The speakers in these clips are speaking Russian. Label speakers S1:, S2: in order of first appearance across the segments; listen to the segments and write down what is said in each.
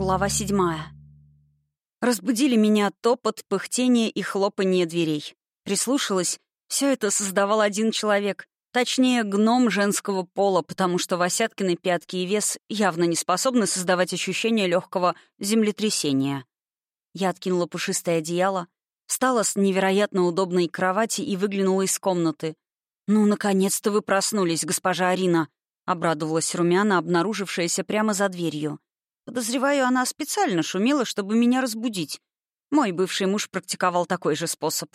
S1: Глава седьмая. Разбудили меня топот, пыхтение и хлопанье дверей. Прислушалась. Все это создавал один человек. Точнее, гном женского пола, потому что Васяткины пятки и вес явно не способны создавать ощущение легкого землетрясения. Я откинула пушистое одеяло, встала с невероятно удобной кровати и выглянула из комнаты. «Ну, наконец-то вы проснулись, госпожа Арина», — обрадовалась румяна, обнаружившаяся прямо за дверью. Подозреваю, она специально шумела, чтобы меня разбудить. Мой бывший муж практиковал такой же способ.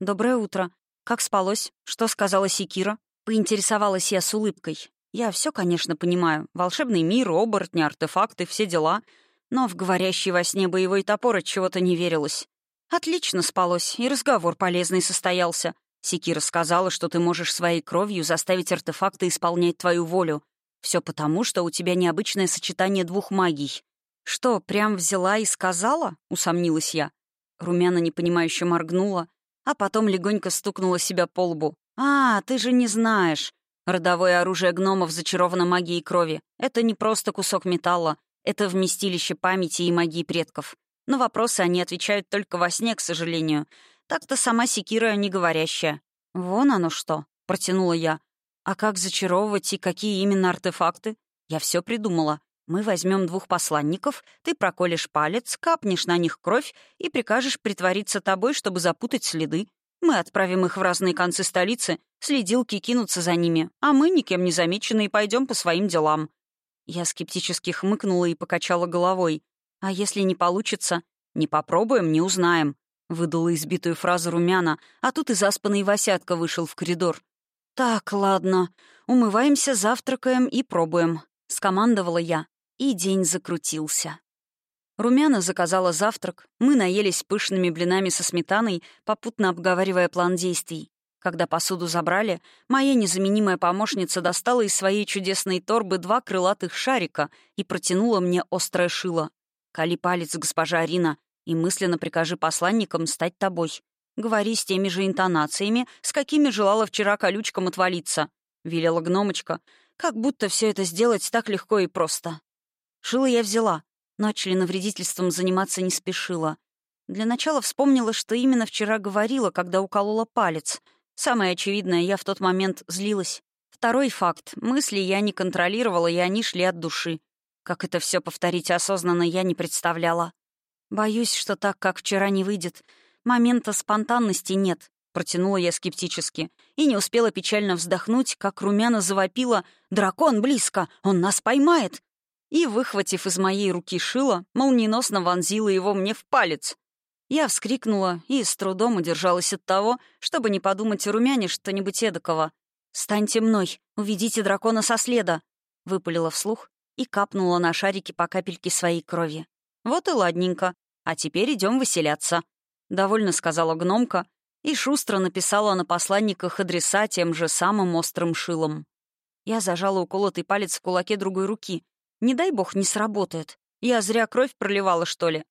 S1: «Доброе утро. Как спалось? Что сказала Секира?» Поинтересовалась я с улыбкой. Я все, конечно, понимаю. Волшебный мир, оборотни, артефакты, все дела. Но в говорящий во сне боевой топор от чего-то не верилось. Отлично спалось, и разговор полезный состоялся. Секира сказала, что ты можешь своей кровью заставить артефакты исполнять твою волю. Все потому, что у тебя необычное сочетание двух магий. Что, прям взяла и сказала? Усомнилась я. Румяна непонимающе моргнула, а потом легонько стукнула себя по лбу. «А, ты же не знаешь. Родовое оружие гномов зачаровано магией крови. Это не просто кусок металла. Это вместилище памяти и магии предков. На вопросы они отвечают только во сне, к сожалению. Так-то сама Секира не говорящая. «Вон оно что», — протянула я. «А как зачаровывать и какие именно артефакты?» «Я все придумала. Мы возьмем двух посланников, ты проколешь палец, капнешь на них кровь и прикажешь притвориться тобой, чтобы запутать следы. Мы отправим их в разные концы столицы, следилки кинутся за ними, а мы, никем не замеченные, пойдем по своим делам». Я скептически хмыкнула и покачала головой. «А если не получится? Не попробуем, не узнаем», — выдала избитую фразу румяна, а тут и заспанный Васятка вышел в коридор. «Так, ладно. Умываемся, завтракаем и пробуем», — скомандовала я, и день закрутился. Румяна заказала завтрак, мы наелись пышными блинами со сметаной, попутно обговаривая план действий. Когда посуду забрали, моя незаменимая помощница достала из своей чудесной торбы два крылатых шарика и протянула мне острое шило. «Кали палец, госпожа Арина, и мысленно прикажи посланникам стать тобой. Говори с теми же интонациями, с какими желала вчера колючкам отвалиться», — велела гномочка, как будто все это сделать так легко и просто. Шило я взяла, но членовредительством заниматься не спешила. Для начала вспомнила, что именно вчера говорила, когда уколола палец. Самое очевидное, я в тот момент злилась. Второй факт. Мысли я не контролировала, и они шли от души. Как это все повторить осознанно, я не представляла. Боюсь, что так, как вчера, не выйдет. Момента спонтанности нет, протянула я скептически. И не успела печально вздохнуть, как румяна завопила «Дракон близко! Он нас поймает!» и, выхватив из моей руки шило, молниеносно вонзила его мне в палец. Я вскрикнула и с трудом удержалась от того, чтобы не подумать о румяне что-нибудь эдакого. «Станьте мной, уведите дракона со следа», — выпалила вслух и капнула на шарики по капельке своей крови. «Вот и ладненько. А теперь идем выселяться», — довольно сказала гномка и шустро написала на посланниках адреса тем же самым острым шилом. Я зажала уколотый палец в кулаке другой руки — не дай бог не сработает. Я зря кровь проливала, что ли.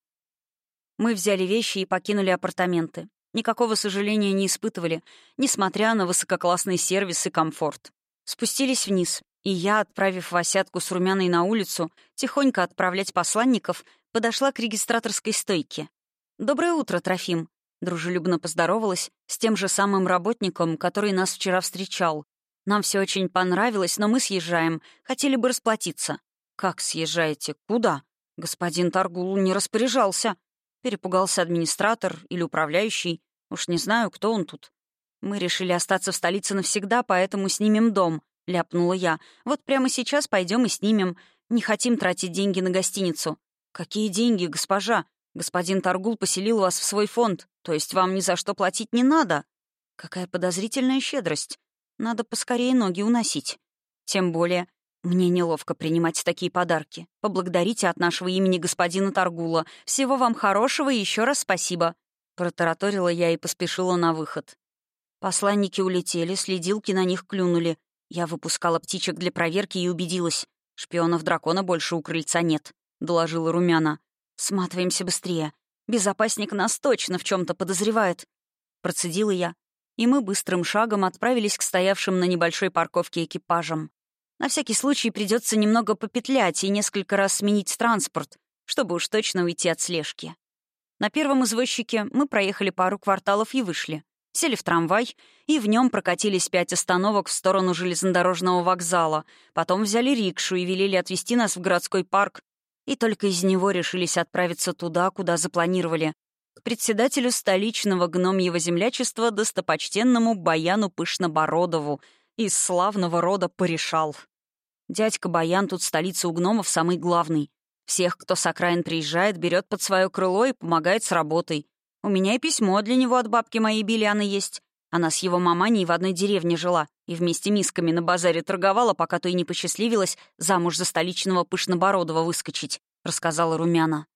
S1: Мы взяли вещи и покинули апартаменты. Никакого сожаления не испытывали, несмотря на высококлассный сервис и комфорт. Спустились вниз, и я, отправив Васятку с Румяной на улицу, тихонько отправлять посланников, подошла к регистраторской стойке. «Доброе утро, Трофим», — дружелюбно поздоровалась с тем же самым работником, который нас вчера встречал. «Нам все очень понравилось, но мы съезжаем. Хотели бы расплатиться». «Как съезжаете? Куда?» Господин Таргул не распоряжался. Перепугался администратор или управляющий. Уж не знаю, кто он тут. Мы решили остаться в столице навсегда, поэтому снимем дом, ляпнула я. Вот прямо сейчас пойдем и снимем. Не хотим тратить деньги на гостиницу. Какие деньги, госпожа? Господин Таргул поселил вас в свой фонд, то есть вам ни за что платить не надо. Какая подозрительная щедрость. Надо поскорее ноги уносить. Тем более, «Мне неловко принимать такие подарки. Поблагодарите от нашего имени господина Таргула. Всего вам хорошего и еще раз спасибо». Протараторила я и поспешила на выход. Посланники улетели, следилки на них клюнули. Я выпускала птичек для проверки и убедилась. Шпионов дракона больше у крыльца нет, — доложила Румяна. «Сматываемся быстрее. Безопасник нас точно в чем то подозревает». Процедила я, и мы быстрым шагом отправились к стоявшим на небольшой парковке экипажам. На всякий случай придется немного попетлять и несколько раз сменить транспорт. чтобы уж точно уйти от слежки. На первом извозчике мы проехали пару кварталов и вышли. Сели в трамвай, и в нем прокатились пять остановок в сторону железнодорожного вокзала. Потом взяли рикшу и велели отвезти нас в городской парк. И только из него решились отправиться туда, куда запланировали. К председателю столичного гномьего землячества достопочтенному Баяну Пышнобородову из славного рода Порешал. Дядька Баян тут столица у гномов самый главный. Всех, кто с окраин приезжает, берет под свое крыло и помогает с работой. У меня и письмо для него от бабки моей Беляны есть. Она с его маманей в одной деревне жила и вместе мисками на базаре торговала, пока то и не посчастливилась замуж за столичного Пышнобородова выскочить», — рассказала Румяна.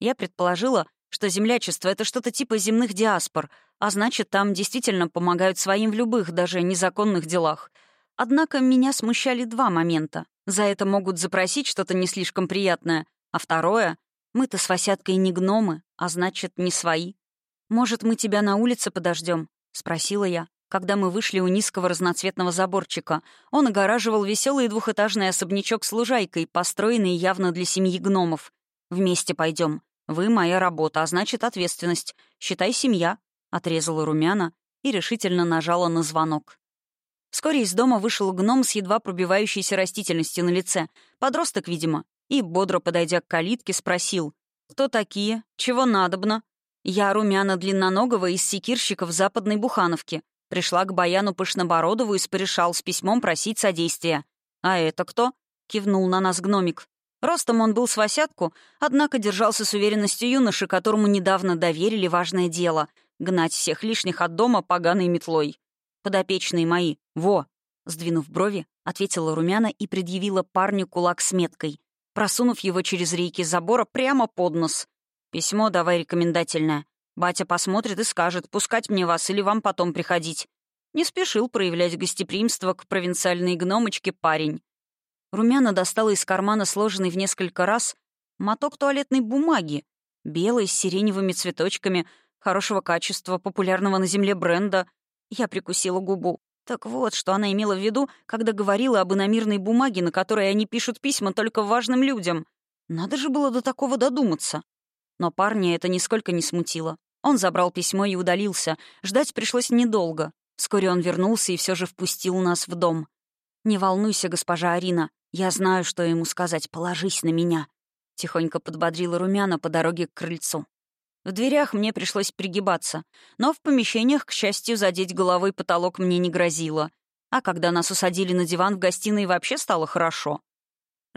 S1: Я предположила, что землячество — это что-то типа земных диаспор, а значит, там действительно помогают своим в любых, даже незаконных делах. Однако меня смущали два момента. За это могут запросить что-то не слишком приятное. А второе — мы-то с Васяткой не гномы, а значит, не свои. «Может, мы тебя на улице подождем? Спросила я, когда мы вышли у низкого разноцветного заборчика. Он огораживал веселый двухэтажный особнячок с лужайкой, построенный явно для семьи гномов. «Вместе пойдем. Вы — моя работа, а значит, ответственность. Считай, семья», — отрезала румяна и решительно нажала на звонок. Вскоре из дома вышел гном с едва пробивающейся растительностью на лице. Подросток, видимо. И, бодро подойдя к калитке, спросил. «Кто такие? Чего надобно?» «Я румяна длинноногого из секирщиков западной Бухановки. Пришла к Баяну Пышнобородову и спорешал с письмом просить содействия. «А это кто?» — кивнул на нас гномик. Ростом он был с восятку, однако держался с уверенностью юноши, которому недавно доверили важное дело — гнать всех лишних от дома поганой метлой подопечные мои. Во!» Сдвинув брови, ответила румяна и предъявила парню кулак с меткой, просунув его через рейки забора прямо под нос. «Письмо давай рекомендательное. Батя посмотрит и скажет, пускать мне вас или вам потом приходить». Не спешил проявлять гостеприимство к провинциальной гномочке парень. Румяна достала из кармана сложенный в несколько раз моток туалетной бумаги, белый, с сиреневыми цветочками, хорошего качества, популярного на земле бренда, я прикусила губу. Так вот, что она имела в виду, когда говорила об иномирной бумаге, на которой они пишут письма только важным людям. Надо же было до такого додуматься. Но парня это нисколько не смутило. Он забрал письмо и удалился. Ждать пришлось недолго. Вскоре он вернулся и все же впустил нас в дом. «Не волнуйся, госпожа Арина. Я знаю, что ему сказать. Положись на меня», — тихонько подбодрила Румяна по дороге к крыльцу. В дверях мне пришлось пригибаться, но в помещениях, к счастью, задеть головой потолок мне не грозило. А когда нас усадили на диван в гостиной, вообще стало хорошо.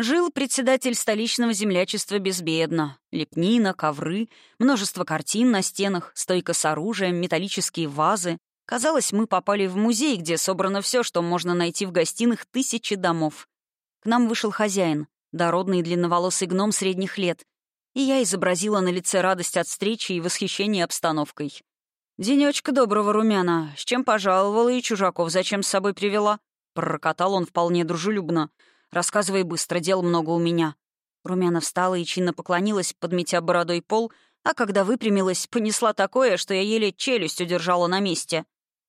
S1: Жил председатель столичного землячества безбедно. Лепнина, ковры, множество картин на стенах, стойка с оружием, металлические вазы. Казалось, мы попали в музей, где собрано все, что можно найти в гостиных тысячи домов. К нам вышел хозяин, дородный длинноволосый гном средних лет, и я изобразила на лице радость от встречи и восхищение обстановкой. «Денечка доброго румяна. С чем пожаловала и чужаков зачем с собой привела?» Пророкотал он вполне дружелюбно. «Рассказывай быстро, дел много у меня». Румяна встала и чинно поклонилась, подметя бородой пол, а когда выпрямилась, понесла такое, что я еле челюсть удержала на месте.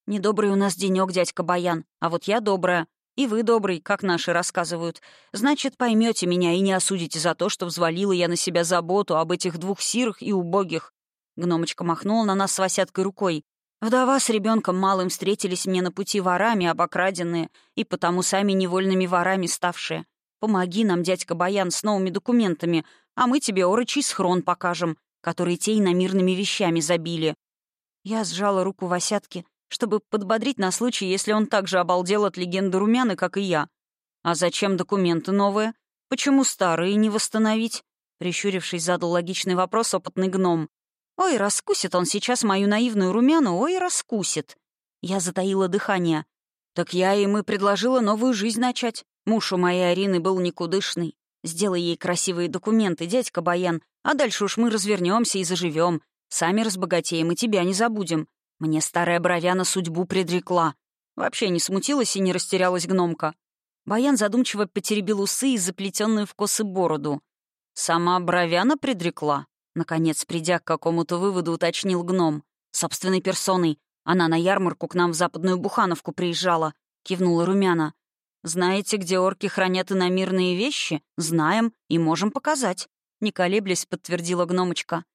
S1: «Недобрый у нас денек, дядька Баян, а вот я добрая. И вы добрый, как наши рассказывают. Значит, поймете меня и не осудите за то, что взвалила я на себя заботу об этих двух сирых и убогих». Гномочка махнула на нас с Васяткой рукой. Вдова с ребенком малым встретились мне на пути ворами, обокраденные, и потому сами невольными ворами ставшие. Помоги нам, дядька Баян, с новыми документами, а мы тебе орочий схрон покажем, который те иномирными вещами забили». Я сжала руку Васятки, чтобы подбодрить на случай, если он так же обалдел от легенды румяны, как и я. «А зачем документы новые? Почему старые не восстановить?» Прищурившись, задал логичный вопрос опытный гном. «Ой, раскусит он сейчас мою наивную румяну, ой, раскусит!» Я затаила дыхание. «Так я им и предложила новую жизнь начать. Муж у моей Арины был никудышный. Сделай ей красивые документы, дядька Баян, а дальше уж мы развернемся и заживем. Сами разбогатеем и тебя не забудем. Мне старая бровяна судьбу предрекла. Вообще не смутилась и не растерялась гномка. Баян задумчиво потеребил усы и заплетенную в косы бороду. «Сама бровяна предрекла?» Наконец, придя к какому-то выводу, уточнил гном. «Собственной персоной. Она на ярмарку к нам в Западную Бухановку приезжала», — кивнула Румяна. «Знаете, где орки хранят иномирные вещи? Знаем и можем показать». — не колеблясь, подтвердила гномочка.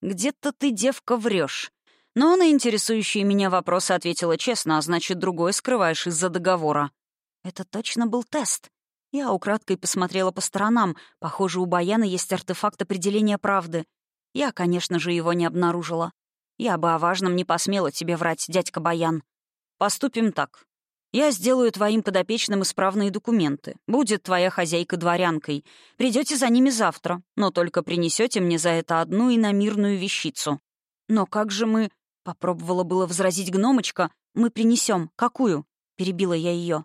S1: «Где-то ты, девка, врешь. Но на интересующие меня вопросы ответила честно, а значит, другое скрываешь из-за договора». Это точно был тест. Я украдкой посмотрела по сторонам. Похоже, у Баяна есть артефакт определения правды. Я, конечно же, его не обнаружила. Я бы о важном не посмела тебе врать, дядька Баян. Поступим так. Я сделаю твоим подопечным исправные документы. Будет твоя хозяйка дворянкой. Придете за ними завтра, но только принесете мне за это одну иномирную вещицу. Но как же мы... Попробовала было возразить гномочка. Мы принесем. Какую? Перебила я ее.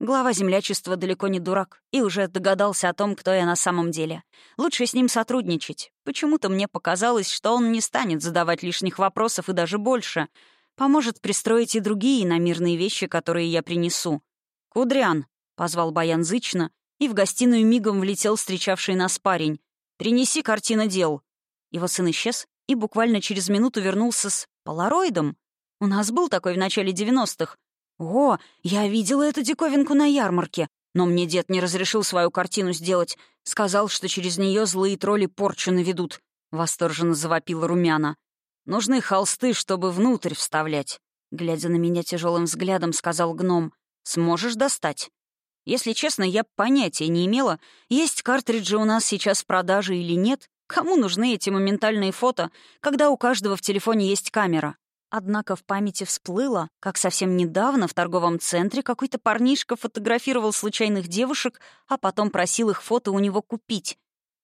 S1: Глава землячества далеко не дурак и уже догадался о том, кто я на самом деле. Лучше с ним сотрудничать. Почему-то мне показалось, что он не станет задавать лишних вопросов и даже больше — Поможет пристроить и другие иномирные вещи, которые я принесу. «Кудрян», — позвал Баян зычно, и в гостиную мигом влетел встречавший нас парень. «Принеси картина дел». Его сын исчез и буквально через минуту вернулся с полароидом. У нас был такой в начале девяностых. О, я видела эту диковинку на ярмарке, но мне дед не разрешил свою картину сделать. Сказал, что через нее злые тролли порчу наведут. Восторженно завопила румяна. Нужны холсты, чтобы внутрь вставлять. Глядя на меня тяжелым взглядом, сказал гном. Сможешь достать? Если честно, я понятия не имела, есть картриджи у нас сейчас в продаже или нет. Кому нужны эти моментальные фото, когда у каждого в телефоне есть камера? Однако в памяти всплыло, как совсем недавно в торговом центре какой-то парнишка фотографировал случайных девушек, а потом просил их фото у него купить.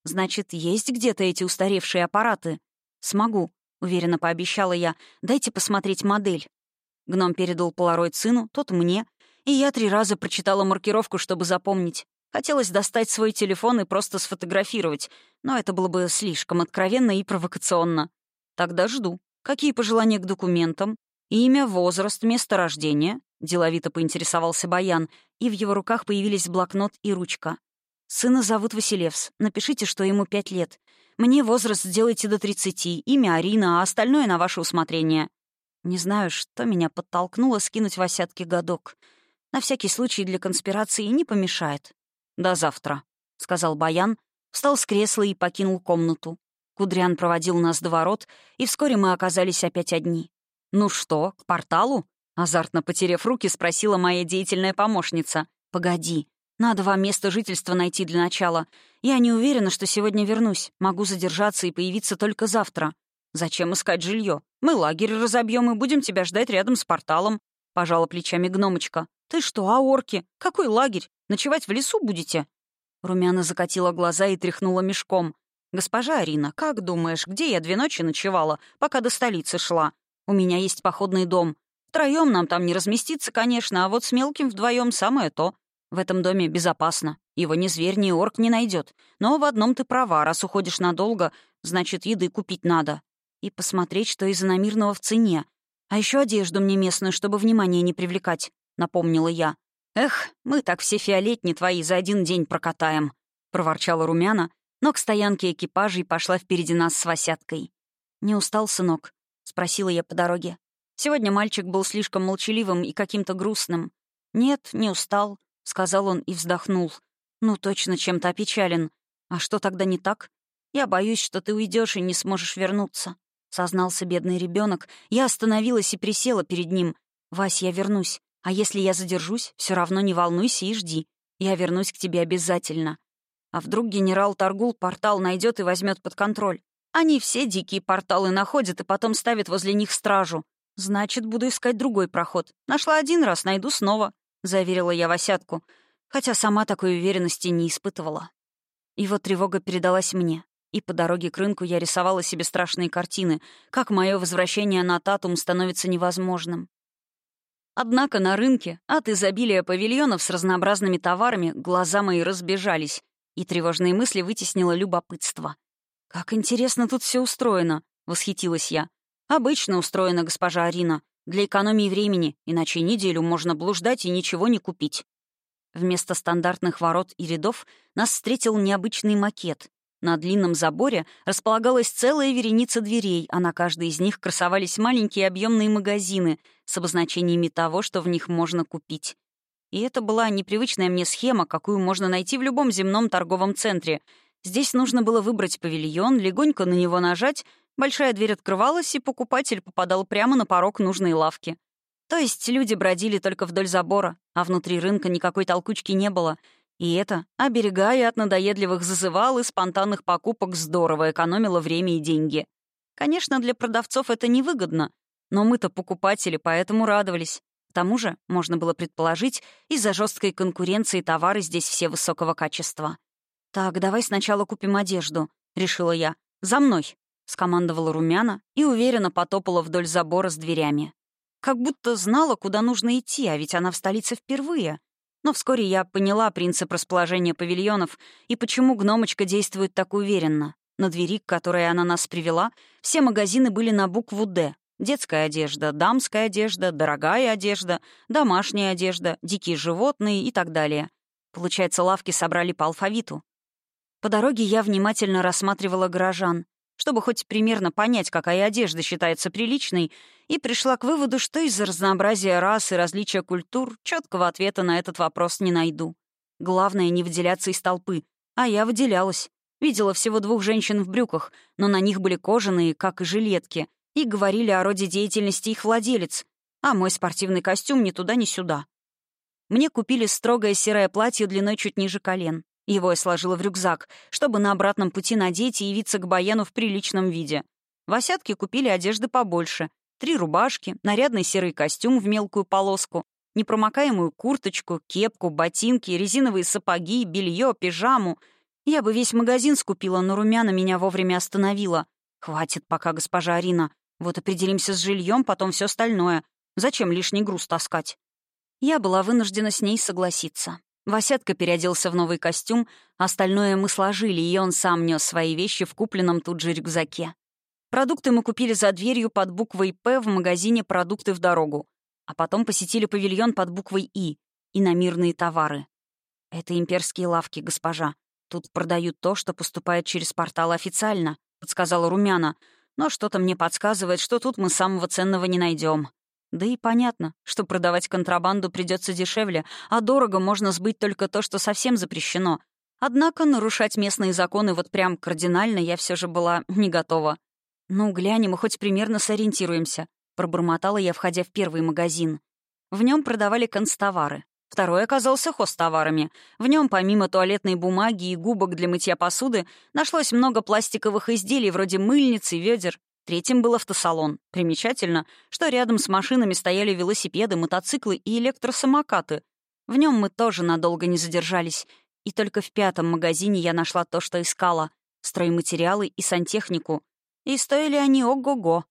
S1: Значит, есть где-то эти устаревшие аппараты? Смогу уверенно пообещала я. «Дайте посмотреть модель». Гном передал полароид сыну, тот мне, и я три раза прочитала маркировку, чтобы запомнить. Хотелось достать свой телефон и просто сфотографировать, но это было бы слишком откровенно и провокационно. Тогда жду. Какие пожелания к документам? Имя, возраст, место рождения? Деловито поинтересовался Баян, и в его руках появились блокнот и ручка. «Сына зовут Василевс. Напишите, что ему пять лет. Мне возраст сделайте до 30, имя Арина, а остальное на ваше усмотрение. Не знаю, что меня подтолкнуло скинуть Васятке годок. На всякий случай для конспирации не помешает. «До завтра», — сказал Баян, встал с кресла и покинул комнату. Кудрян проводил нас до ворот, и вскоре мы оказались опять одни. «Ну что, к порталу?» — азартно потеряв руки, спросила моя деятельная помощница. «Погоди, надо вам место жительства найти для начала. Я не уверена, что сегодня вернусь. Могу задержаться и появиться только завтра. Зачем искать жилье? Мы лагерь разобьем и будем тебя ждать рядом с порталом. Пожала плечами гномочка. Ты что, а орки? Какой лагерь? Ночевать в лесу будете? Румяна закатила глаза и тряхнула мешком. «Госпожа Арина, как думаешь, где я две ночи ночевала, пока до столицы шла? У меня есть походный дом. Втроем нам там не разместиться, конечно, а вот с мелким вдвоем самое то. В этом доме безопасно. Его ни зверь, ни орк не найдет. Но в одном ты права. Раз уходишь надолго, значит, еды купить надо. И посмотреть, что из иномирного в цене. А еще одежду мне местную, чтобы внимание не привлекать», — напомнила я. «Эх, мы так все фиолетни твои за один день прокатаем», — проворчала Румяна, но к стоянке экипажей пошла впереди нас с Васяткой. «Не устал, сынок?» — спросила я по дороге. Сегодня мальчик был слишком молчаливым и каким-то грустным. «Нет, не устал. — сказал он и вздохнул. «Ну, точно чем-то опечален. А что тогда не так? Я боюсь, что ты уйдешь и не сможешь вернуться», — сознался бедный ребенок. Я остановилась и присела перед ним. «Вась, я вернусь. А если я задержусь, все равно не волнуйся и жди. Я вернусь к тебе обязательно. А вдруг генерал Таргул портал найдет и возьмет под контроль? Они все дикие порталы находят и потом ставят возле них стражу. Значит, буду искать другой проход. Нашла один раз, найду снова заверила я Васятку, хотя сама такой уверенности не испытывала. Вот тревога передалась мне. И по дороге к рынку я рисовала себе страшные картины, как мое возвращение на Татум становится невозможным. Однако на рынке от изобилия павильонов с разнообразными товарами глаза мои разбежались, и тревожные мысли вытеснило любопытство. «Как интересно тут все устроено», — восхитилась я. «Обычно устроено, госпожа Арина. Для экономии времени, иначе неделю можно блуждать и ничего не купить. Вместо стандартных ворот и рядов нас встретил необычный макет. На длинном заборе располагалась целая вереница дверей, а на каждой из них красовались маленькие объемные магазины с обозначениями того, что в них можно купить. И это была непривычная мне схема, какую можно найти в любом земном торговом центре. Здесь нужно было выбрать павильон, легонько на него нажать, большая дверь открывалась, и покупатель попадал прямо на порог нужной лавки. То есть люди бродили только вдоль забора, а внутри рынка никакой толкучки не было. И это, оберегая от надоедливых зазывал и спонтанных покупок, здорово экономило время и деньги. Конечно, для продавцов это невыгодно, но мы-то покупатели, поэтому радовались. Тому же, можно было предположить, из-за жесткой конкуренции товары здесь все высокого качества. «Так, давай сначала купим одежду», — решила я. «За мной», — скомандовала румяна и уверенно потопала вдоль забора с дверями. Как будто знала, куда нужно идти, а ведь она в столице впервые. Но вскоре я поняла принцип расположения павильонов и почему гномочка действует так уверенно. На двери, к которой она нас привела, все магазины были на букву «Д». Детская одежда, дамская одежда, дорогая одежда, домашняя одежда, дикие животные и так далее. Получается, лавки собрали по алфавиту. По дороге я внимательно рассматривала горожан, чтобы хоть примерно понять, какая одежда считается приличной, и пришла к выводу, что из-за разнообразия рас и различия культур четкого ответа на этот вопрос не найду. Главное — не выделяться из толпы. А я выделялась. Видела всего двух женщин в брюках, но на них были кожаные, как и жилетки, и говорили о роде деятельности их владелец, а мой спортивный костюм ни туда, ни сюда. Мне купили строгое серое платье длиной чуть ниже колен. Его я сложила в рюкзак, чтобы на обратном пути надеть и явиться к Баяну в приличном виде. В осядке купили одежды побольше. Три рубашки, нарядный серый костюм в мелкую полоску, непромокаемую курточку, кепку, ботинки, резиновые сапоги, белье, пижаму — я бы весь магазин скупила, но румяна меня вовремя остановила. Хватит пока, госпожа Арина. Вот определимся с жильем, потом все остальное. Зачем лишний груз таскать? Я была вынуждена с ней согласиться. Васятка переоделся в новый костюм, остальное мы сложили, и он сам нес свои вещи в купленном тут же рюкзаке. Продукты мы купили за дверью под буквой «П» в магазине «Продукты в дорогу», а потом посетили павильон под буквой «И» и мирные товары. Это имперские лавки, госпожа. Тут продают то, что поступает через портал официально», — подсказала Румяна. «Но что-то мне подсказывает, что тут мы самого ценного не найдем. Да и понятно, что продавать контрабанду придется дешевле, а дорого можно сбыть только то, что совсем запрещено. Однако нарушать местные законы вот прям кардинально я все же была не готова. «Ну, глянем и хоть примерно сориентируемся», — пробормотала я, входя в первый магазин. В нем продавали констовары. Второй оказался хостоварами. В нем, помимо туалетной бумаги и губок для мытья посуды, нашлось много пластиковых изделий вроде мыльниц и ведер. Третьим был автосалон. Примечательно, что рядом с машинами стояли велосипеды, мотоциклы и электросамокаты. В нем мы тоже надолго не задержались. И только в пятом магазине я нашла то, что искала — стройматериалы и сантехнику. И стоили они ого-го.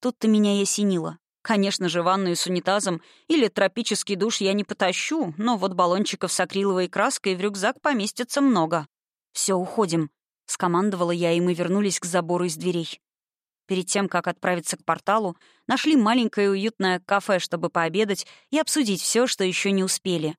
S1: Тут-то меня и осенило. Конечно же, ванную с унитазом или тропический душ я не потащу, но вот баллончиков с акриловой краской в рюкзак поместится много. Все, уходим», — скомандовала я, и мы вернулись к забору из дверей. Перед тем, как отправиться к порталу, нашли маленькое уютное кафе, чтобы пообедать и обсудить все, что еще не успели.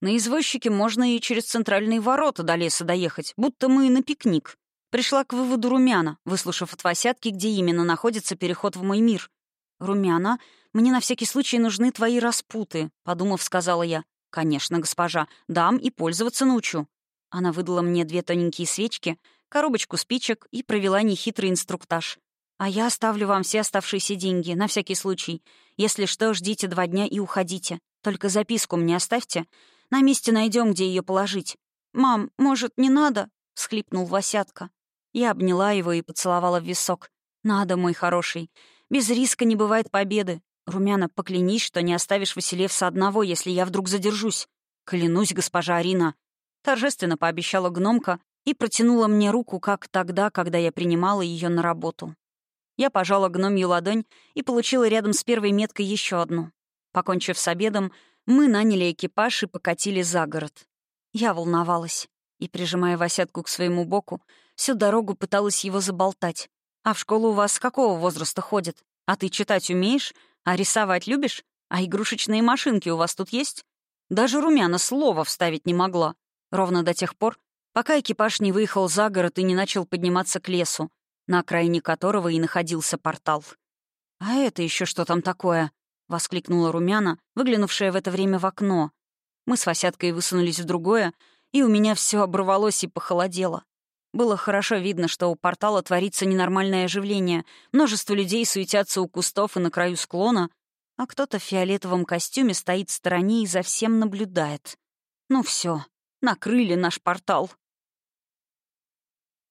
S1: На извозчике можно и через центральные ворота до леса доехать, будто мы на пикник. Пришла к выводу румяна, выслушав от Васятки, где именно находится переход в мой мир. «Румяна, мне на всякий случай нужны твои распуты», — подумав, сказала я. «Конечно, госпожа, дам и пользоваться научу». Она выдала мне две тоненькие свечки, коробочку спичек и провела нехитрый инструктаж. «А я оставлю вам все оставшиеся деньги, на всякий случай. Если что, ждите два дня и уходите. Только записку мне оставьте. На месте найдем, где ее положить». «Мам, может, не надо?» — всхлипнул Васятка. Я обняла его и поцеловала в висок. «Надо, мой хороший. Без риска не бывает победы. Румяна, поклянись, что не оставишь Василевса одного, если я вдруг задержусь. Клянусь, госпожа Арина. Торжественно пообещала гномка и протянула мне руку, как тогда, когда я принимала ее на работу. Я пожала гномью ладонь и получила рядом с первой меткой еще одну. Покончив с обедом, мы наняли экипаж и покатили за город. Я волновалась и, прижимая Васятку к своему боку, всю дорогу пыталась его заболтать. А в школу у вас с какого возраста ходят? А ты читать умеешь? А рисовать любишь? А игрушечные машинки у вас тут есть? Даже румяна слова вставить не могла. Ровно до тех пор, пока экипаж не выехал за город и не начал подниматься к лесу, на окраине которого и находился портал. «А это еще что там такое?» — воскликнула румяна, выглянувшая в это время в окно. Мы с Васяткой высунулись в другое, и у меня все оборвалось и похолодело. Было хорошо видно, что у портала творится ненормальное оживление. Множество людей суетятся у кустов и на краю склона, а кто-то в фиолетовом костюме стоит в стороне и за всем наблюдает. Ну все, накрыли наш портал.